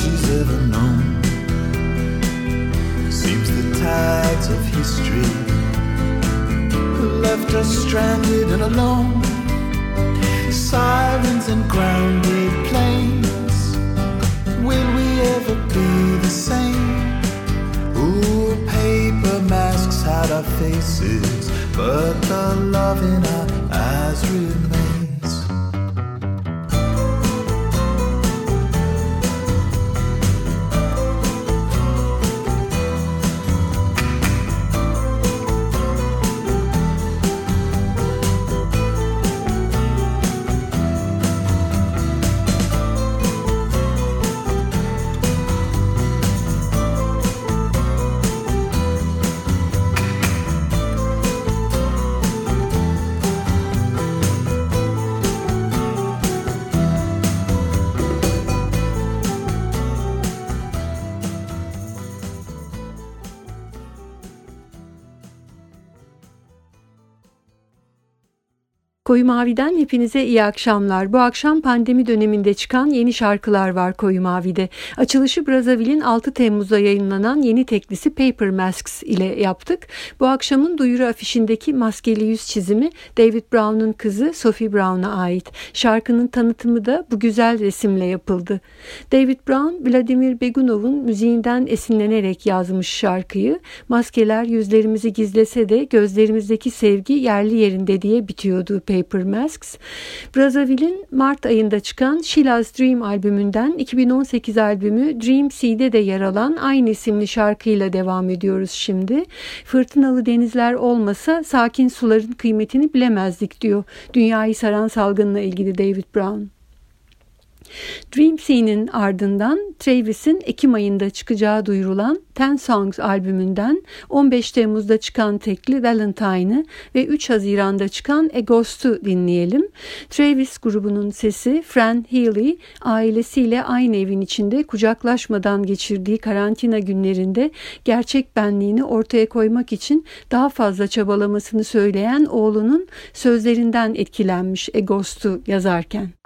She's ever known. Seems the tides of history left us stranded and alone. Sirens and grounded planes. Will we ever be the same? Ooh, paper masks hide our faces, but the love in our eyes remains. Koyu Mavi'den hepinize iyi akşamlar. Bu akşam pandemi döneminde çıkan yeni şarkılar var Koyu Mavi'de. Açılışı Brazzaville'in 6 Temmuz'da yayınlanan yeni teklisi Paper Masks ile yaptık. Bu akşamın duyuru afişindeki maskeli yüz çizimi David Brown'un kızı Sophie Brown'a ait. Şarkının tanıtımı da bu güzel resimle yapıldı. David Brown, Vladimir Begunov'un müziğinden esinlenerek yazmış şarkıyı. Maskeler yüzlerimizi gizlese de gözlerimizdeki sevgi yerli yerinde diye bitiyordu Paper Masks. Brazzaville'in Mart ayında çıkan Sheila's Dream albümünden 2018 albümü Dream C'de de yer alan aynı isimli şarkıyla devam ediyoruz şimdi. Fırtınalı denizler olmasa sakin suların kıymetini bilemezdik diyor. Dünyayı saran salgınla ilgili David Brown. Dream Scene'in ardından Travis'in Ekim ayında çıkacağı duyurulan Ten Songs albümünden 15 Temmuz'da çıkan tekli Valentine'ı ve 3 Haziran'da çıkan A Ghost'u dinleyelim. Travis grubunun sesi Fran Healy ailesiyle aynı evin içinde kucaklaşmadan geçirdiği karantina günlerinde gerçek benliğini ortaya koymak için daha fazla çabalamasını söyleyen oğlunun sözlerinden etkilenmiş A Ghost'u yazarken.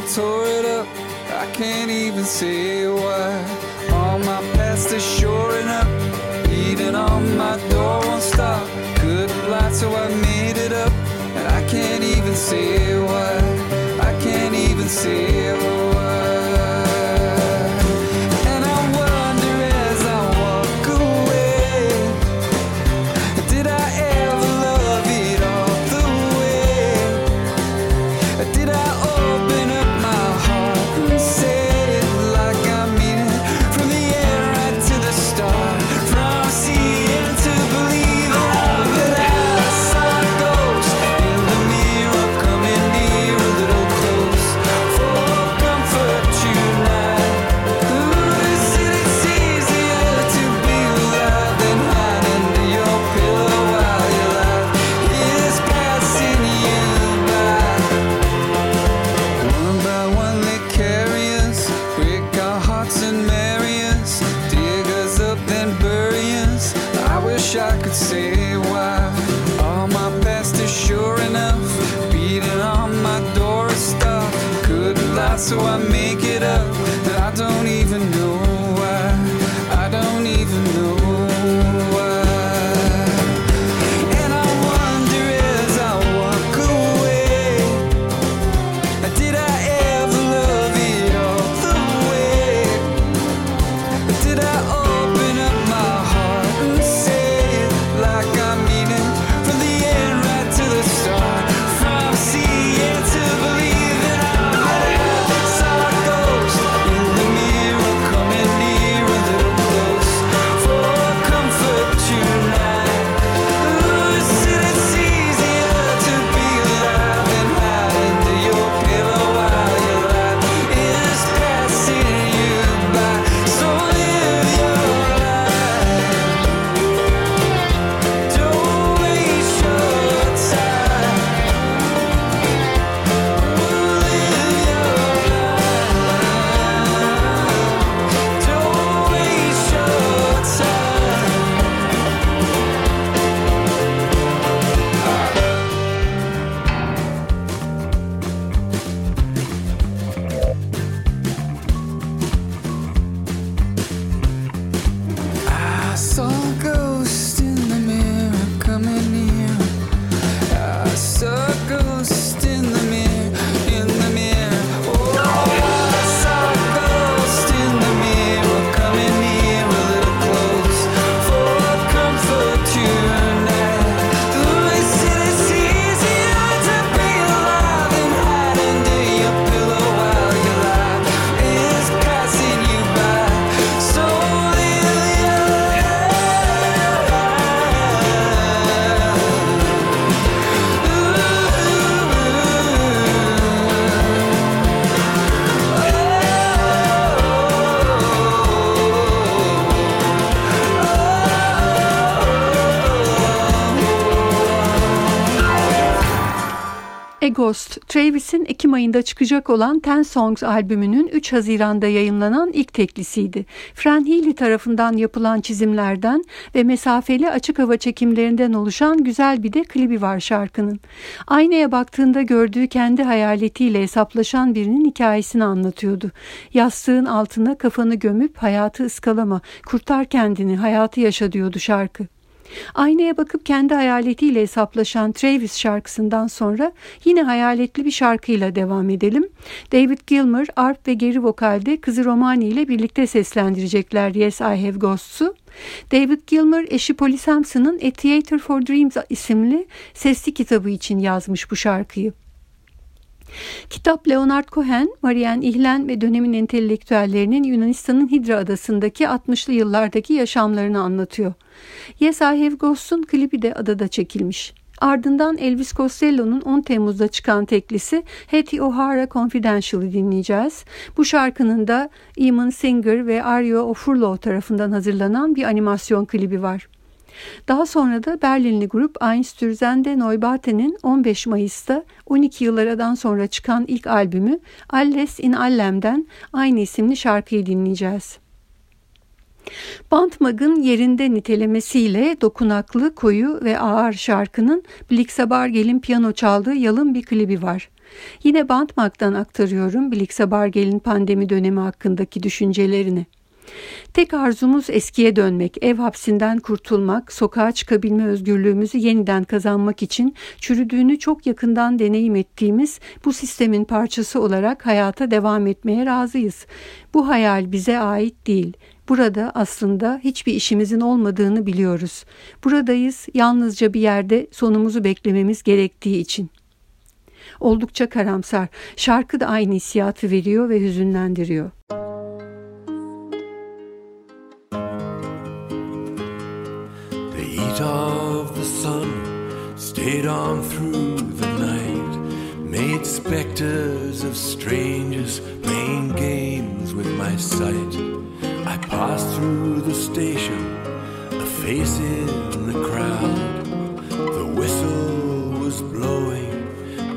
And tore it up. I can't even say why. All my past is shoring up, beating on my door won't stop. Good light, so I made it up, and I can't even say why. I can't even say Ghost, Travis'in Ekim ayında çıkacak olan Ten Songs albümünün 3 Haziran'da yayınlanan ilk teklisiydi. Fran Healy tarafından yapılan çizimlerden ve mesafeli açık hava çekimlerinden oluşan güzel bir de klibi var şarkının. Aynaya baktığında gördüğü kendi hayaletiyle hesaplaşan birinin hikayesini anlatıyordu. Yastığın altına kafanı gömüp hayatı ıskalama, kurtar kendini, hayatı yaşa diyordu şarkı. Aynaya bakıp kendi hayaletiyle hesaplaşan Travis şarkısından sonra yine hayaletli bir şarkıyla devam edelim. David Gilmer, arp ve geri vokalde kızı Romani ile birlikte seslendirecekler Yes I Have Ghosts'u. David Gilmer eşi Polly Sampson'ın A Theater for Dreams isimli sesli kitabı için yazmış bu şarkıyı. Kitap Leonard Cohen, Marianne İhlen ve dönemin entelektüellerinin Yunanistan'ın Hidra adasındaki 60'lı yıllardaki yaşamlarını anlatıyor. Yes I Have Ghosts'un klibi de adada çekilmiş. Ardından Elvis Costello'nun 10 Temmuz'da çıkan teklisi Hattie O'Hara Confidential'ı dinleyeceğiz. Bu şarkının da Eamon Singer ve Ario Ofurlo tarafından hazırlanan bir animasyon klibi var. Daha sonra da Berlinli grup Einstürzende Neubaten'in 15 Mayıs'ta 12 yıl sonra çıkan ilk albümü Alles in Allem'den aynı isimli şarkıyı dinleyeceğiz. Bantmag'ın yerinde nitelemesiyle dokunaklı, koyu ve ağır şarkının Blixabargel'in piyano çaldığı yalın bir klibi var. Yine Bantmag'dan aktarıyorum Blixabargel'in pandemi dönemi hakkındaki düşüncelerini. Tek arzumuz eskiye dönmek, ev hapsinden kurtulmak, sokağa çıkabilme özgürlüğümüzü yeniden kazanmak için çürüdüğünü çok yakından deneyim ettiğimiz bu sistemin parçası olarak hayata devam etmeye razıyız. Bu hayal bize ait değil. Burada aslında hiçbir işimizin olmadığını biliyoruz. Buradayız yalnızca bir yerde sonumuzu beklememiz gerektiği için. Oldukça karamsar. Şarkı da aynı hissiyatı veriyor ve hüzünlendiriyor. Stayed on through the night, made specters of strangers playing games with my sight. I passed through the station, a face in the crowd. The whistle was blowing,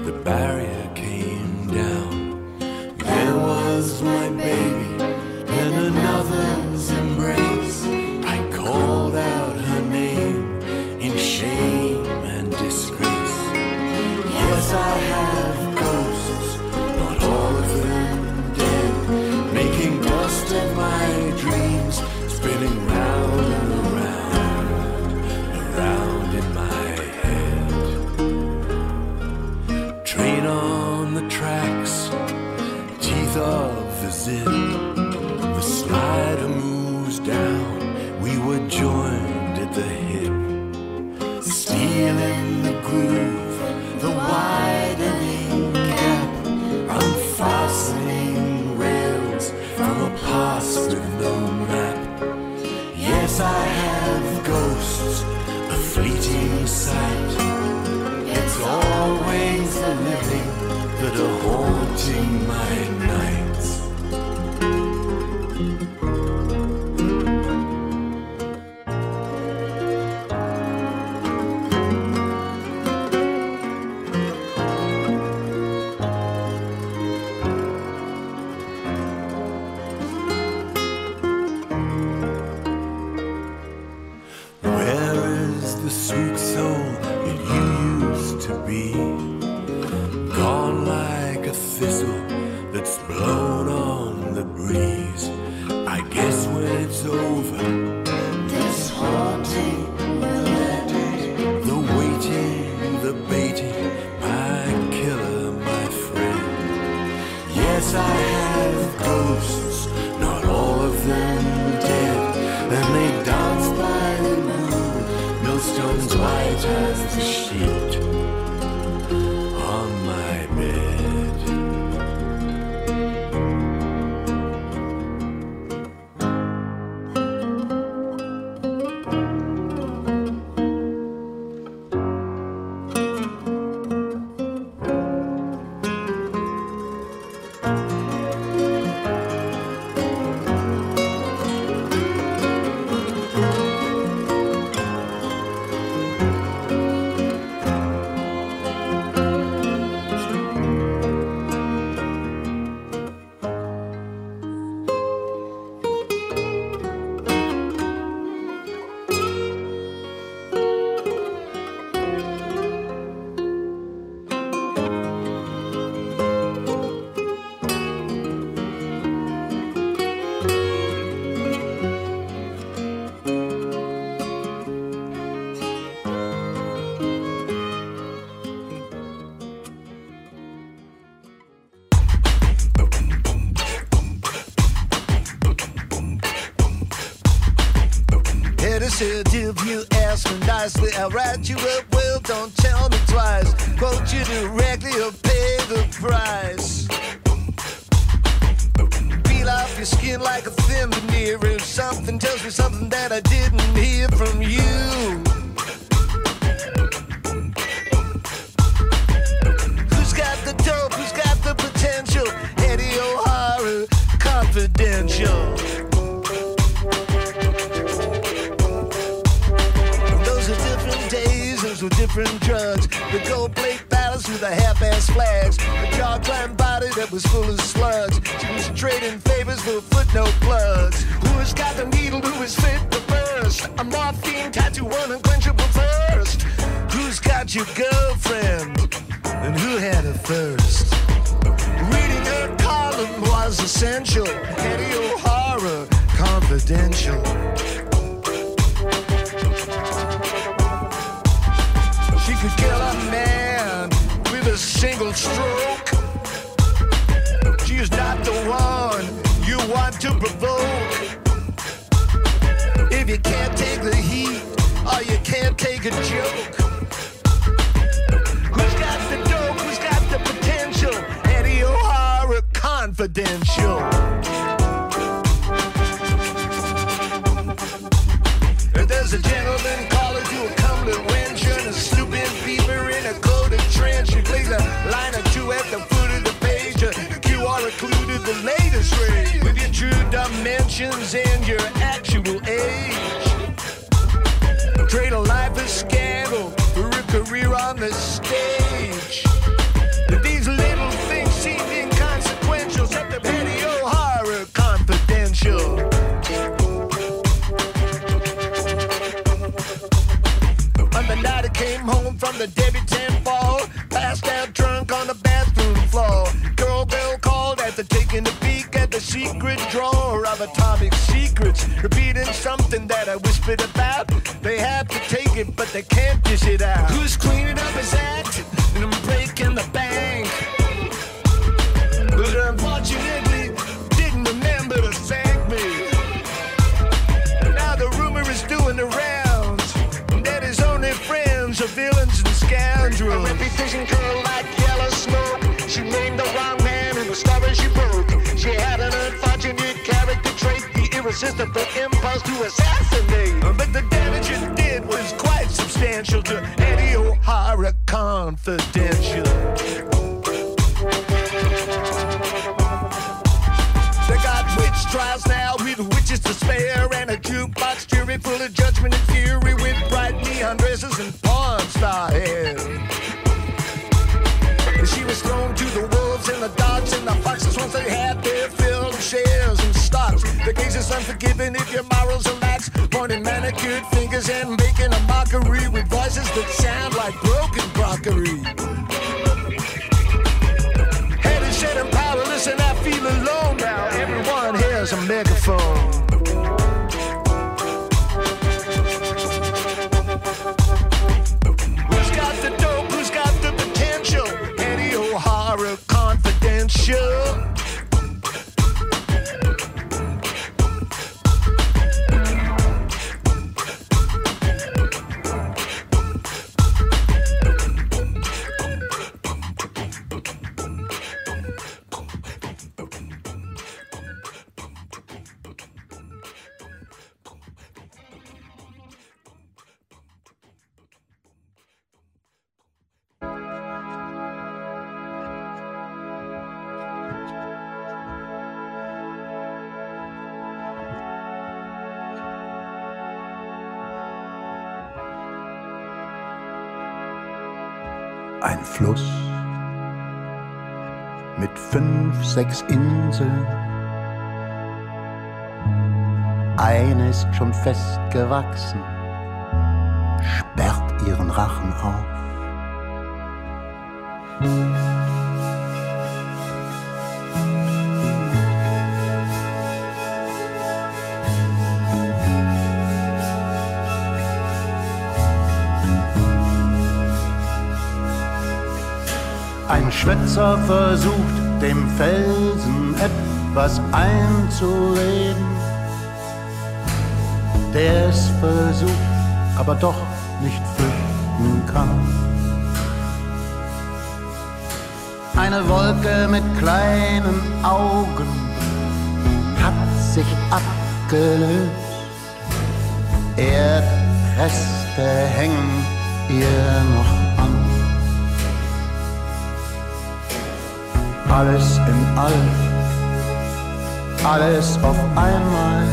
the barrier I'll write you up well, don't tell me twice. Quote you directly or pay the price. Peel off your skin like a thin veneer if something tells me something that I didn't And your actual age. Trade a life of scandal for a career on the stage. These little things seem inconsequential, set the patio horror confidential. On the night I came home from the debutante ball, passed out drunk on the bathroom floor. Girl Bill called after taking a peek at the secret drawer of a Tommy secrets, repeating something that I whispered about. They have to take it, but they can't dish it out. resist the impulse to assess. crooked fingers and making a mockery with voices that sound like broken crockery. Fluss mit fünf, sechs Inseln. Eine ist schon festgewachsen, sperrt ihren Rachen auf. Schwätzer versucht, dem Felsen etwas einzureden. Der es versucht, aber doch nicht flüchten kann. Eine Wolke mit kleinen Augen hat sich abgelöst. Erdreste hängen ihr noch alles in allem, alles auf einmal,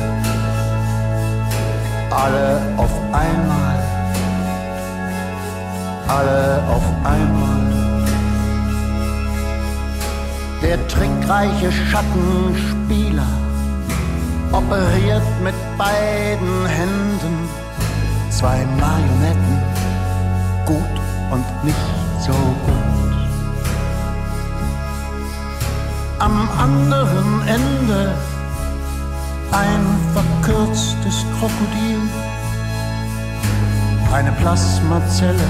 alle auf einmal, alle auf einmal. Der trickreiche Schattenspieler operiert mit beiden Händen zwei Marionetten, gut und nicht so gut. Am anderen Ende ein verkürztes Krokodil, eine Plasmazelle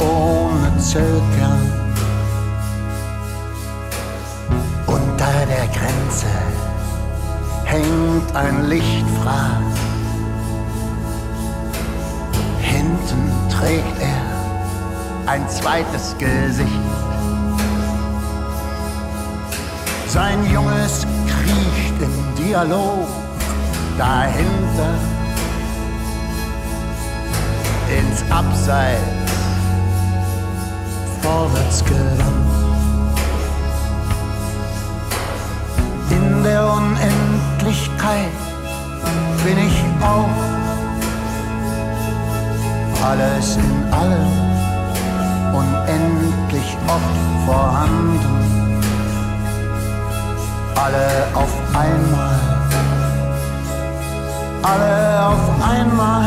ohne Zellkern. Unter der Grenze hängt ein Lichtfraß. Hinten trägt er ein zweites Gesicht. Sein Junges kriecht im Dialog dahinter ins Abseits vorwärts gewandt. In der Unendlichkeit bin ich auch alles in allem unendlich oft vorhanden alle auf einmal, alle auf einmal,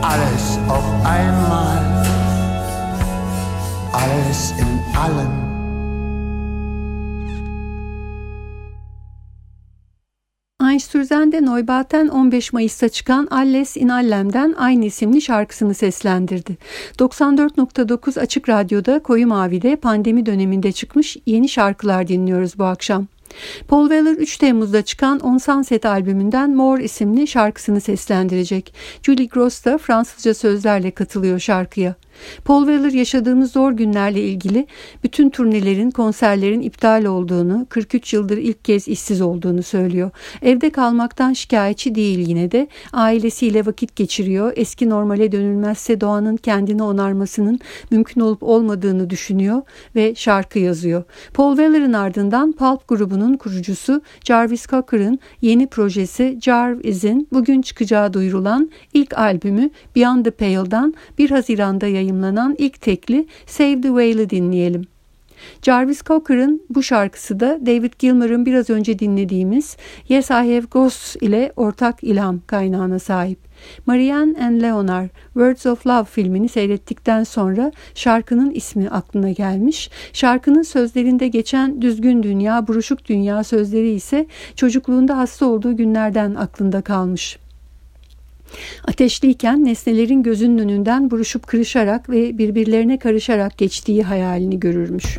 alles auf einmal, alles in allem. Einstürzen'de Neubaten 15 Mayıs'ta çıkan Alles in Allem'den aynı isimli şarkısını seslendirdi. 94.9 Açık Radyo'da Koyu Mavi'de pandemi döneminde çıkmış yeni şarkılar dinliyoruz bu akşam. Paul Weller 3 Temmuz'da çıkan On Sunset albümünden More isimli şarkısını seslendirecek. Julie Gross da Fransızca sözlerle katılıyor şarkıya. Paul Weller yaşadığımız zor günlerle ilgili bütün turnelerin, konserlerin iptal olduğunu, 43 yıldır ilk kez işsiz olduğunu söylüyor. Evde kalmaktan şikayetçi değil yine de ailesiyle vakit geçiriyor. Eski normale dönülmezse doğanın kendini onarmasının mümkün olup olmadığını düşünüyor ve şarkı yazıyor. Paul Weller'ın ardından Pulp grubunun kurucusu Jarvis Cocker'ın yeni projesi Jarvis'in bugün çıkacağı duyurulan ilk albümü Beyond the Pale'dan 1 Haziran'da yayınlanacak yayımlanan ilk tekli Save the Whale'ı dinleyelim. Jarvis Cocker'ın bu şarkısı da David Gilmour'ın biraz önce dinlediğimiz Yes I Have Ghosts ile ortak ilham kaynağına sahip. Marianne and Leonard Words of Love filmini seyrettikten sonra şarkının ismi aklına gelmiş. Şarkının sözlerinde geçen düzgün dünya, buruşuk dünya sözleri ise çocukluğunda hasta olduğu günlerden aklında kalmış. Ateşliyken nesnelerin gözünün önünden buruşup kırışarak ve birbirlerine karışarak geçtiği hayalini görürmüş.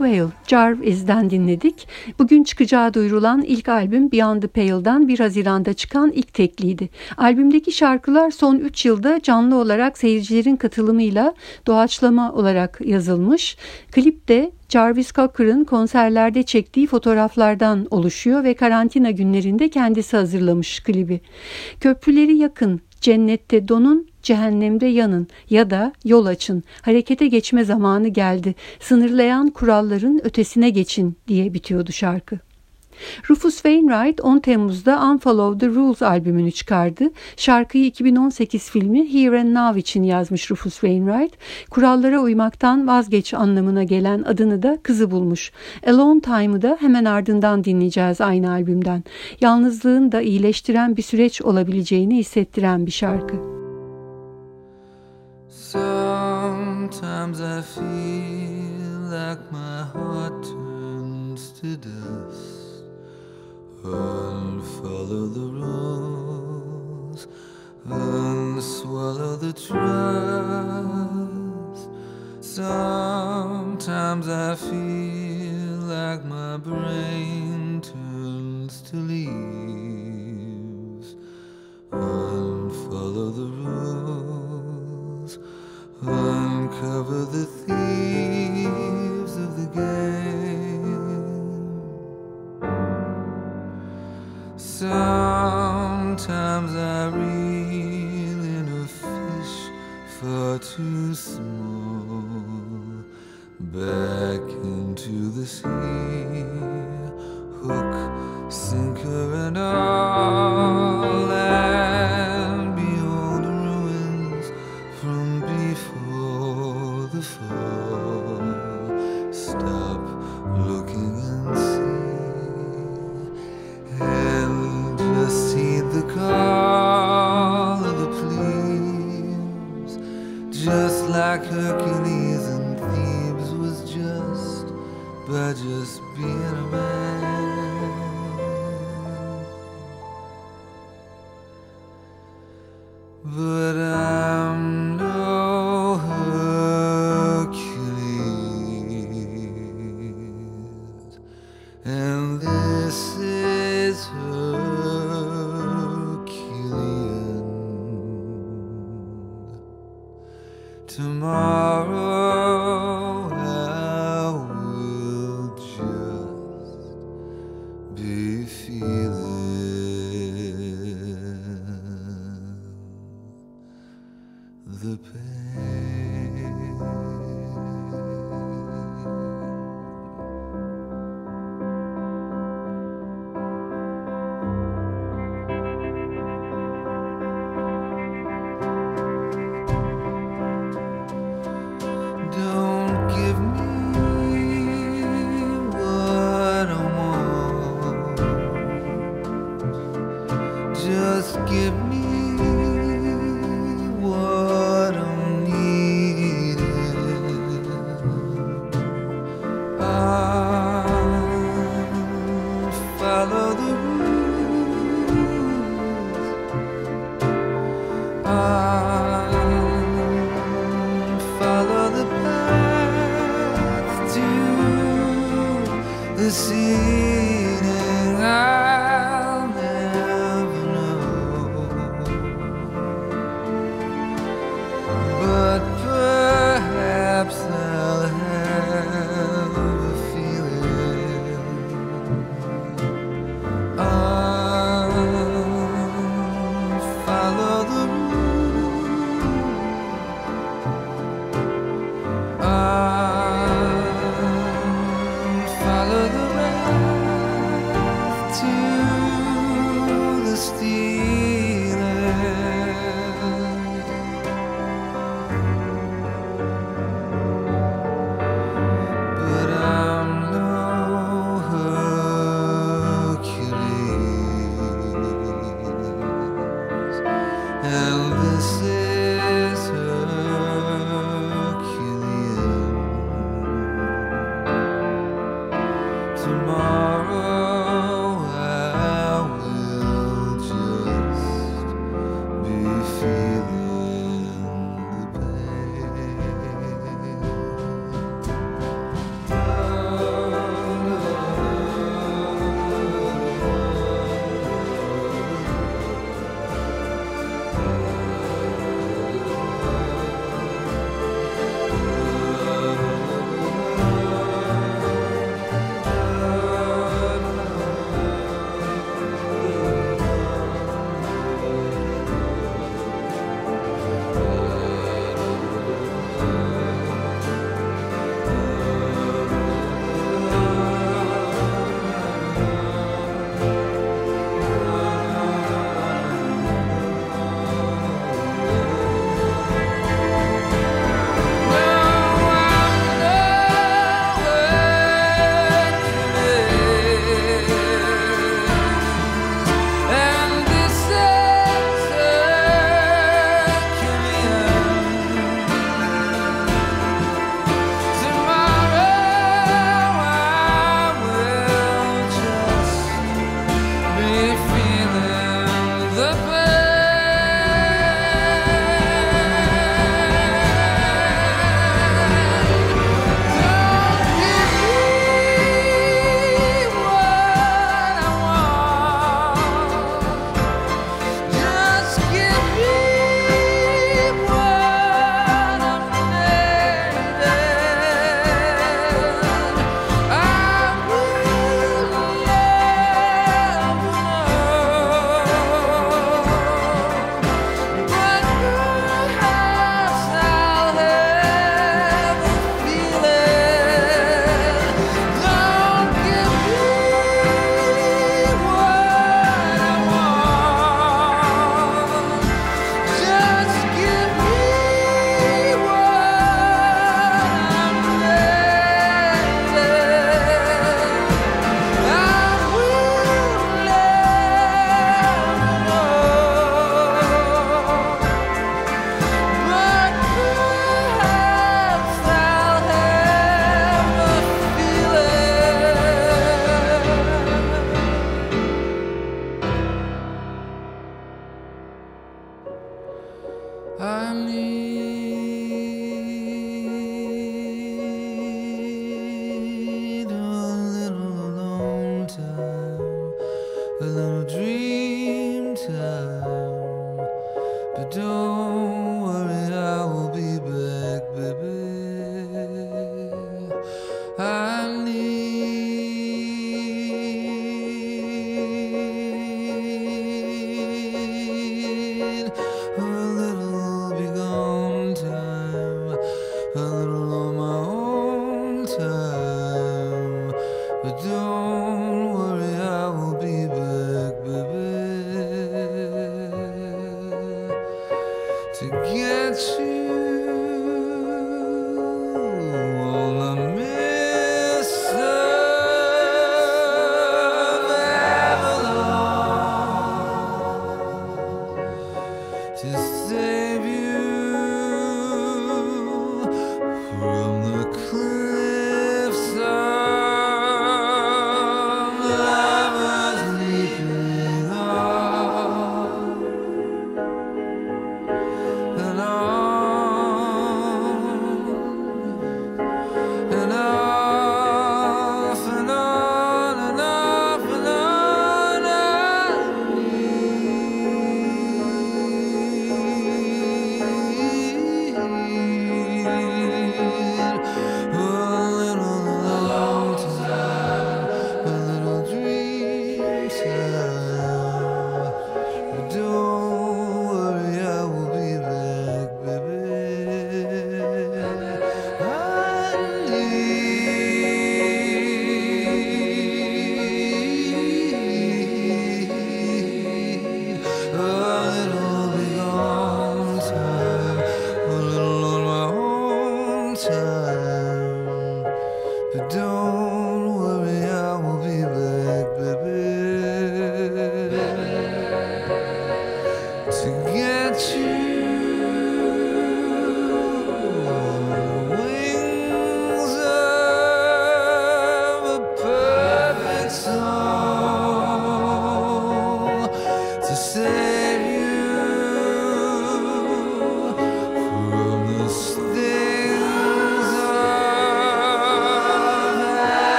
Whale, Jarvis'den dinledik. Bugün çıkacağı duyurulan ilk albüm Beyond the Pale'dan 1 Haziran'da çıkan ilk tekliydi. Albümdeki şarkılar son 3 yılda canlı olarak seyircilerin katılımıyla doğaçlama olarak yazılmış. Klip de Jarvis Cocker'ın konserlerde çektiği fotoğraflardan oluşuyor ve karantina günlerinde kendisi hazırlamış klibi. Köprüleri yakın, cennette donun, cehennemde yanın ya da yol açın, harekete geçme zamanı geldi, sınırlayan kuralların ötesine geçin diye bitiyordu şarkı. Rufus Wainwright 10 Temmuz'da Unfollow the Rules albümünü çıkardı. Şarkıyı 2018 filmi Here and Now için yazmış Rufus Wainwright. Kurallara uymaktan vazgeç anlamına gelen adını da kızı bulmuş. Alone Time'ı da hemen ardından dinleyeceğiz aynı albümden. Yalnızlığın da iyileştiren bir süreç olabileceğini hissettiren bir şarkı. Sometimes I feel like my heart turns to dust. Unfollow the rules, unswallow the trust. Sometimes I feel like my brain cover the thief.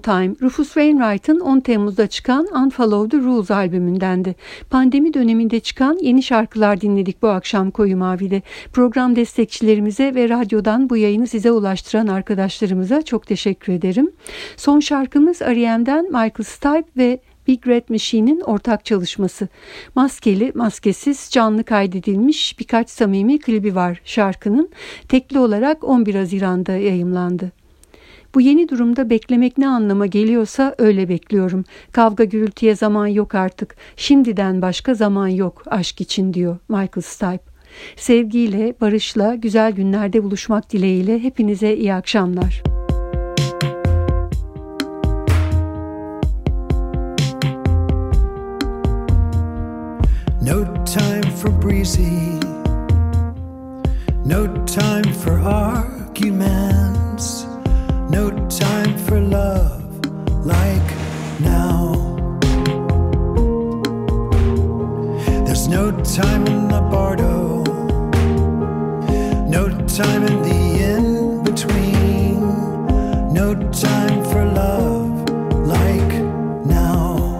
Time, Rufus Wainwright'ın 10 Temmuz'da çıkan Unfollow the Rules albümündendi. Pandemi döneminde çıkan yeni şarkılar dinledik bu akşam Koyu Mavi'de. Program destekçilerimize ve radyodan bu yayını size ulaştıran arkadaşlarımıza çok teşekkür ederim. Son şarkımız R.E.M'den Michael Stipe ve Big Red Machine'in ortak çalışması. Maskeli, maskesiz, canlı kaydedilmiş birkaç samimi klibi var şarkının. Tekli olarak 11 Haziran'da yayımlandı. Bu yeni durumda beklemek ne anlama geliyorsa öyle bekliyorum. Kavga gürültüye zaman yok artık. Şimdiden başka zaman yok aşk için diyor Michael Stipe. Sevgiyle, barışla, güzel günlerde buluşmak dileğiyle hepinize iyi akşamlar. No time for breezy. No time for arguments. No time for love like now. There's no time in the bardo, no time in the in between, no time for love like now.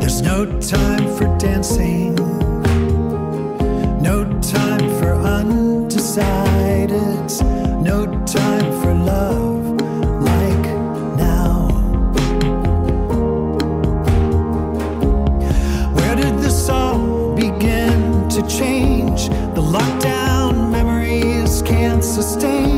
There's no time for dancing, no time for undecided. No time for love like now. Where did this all begin to change? The lockdown memories can't sustain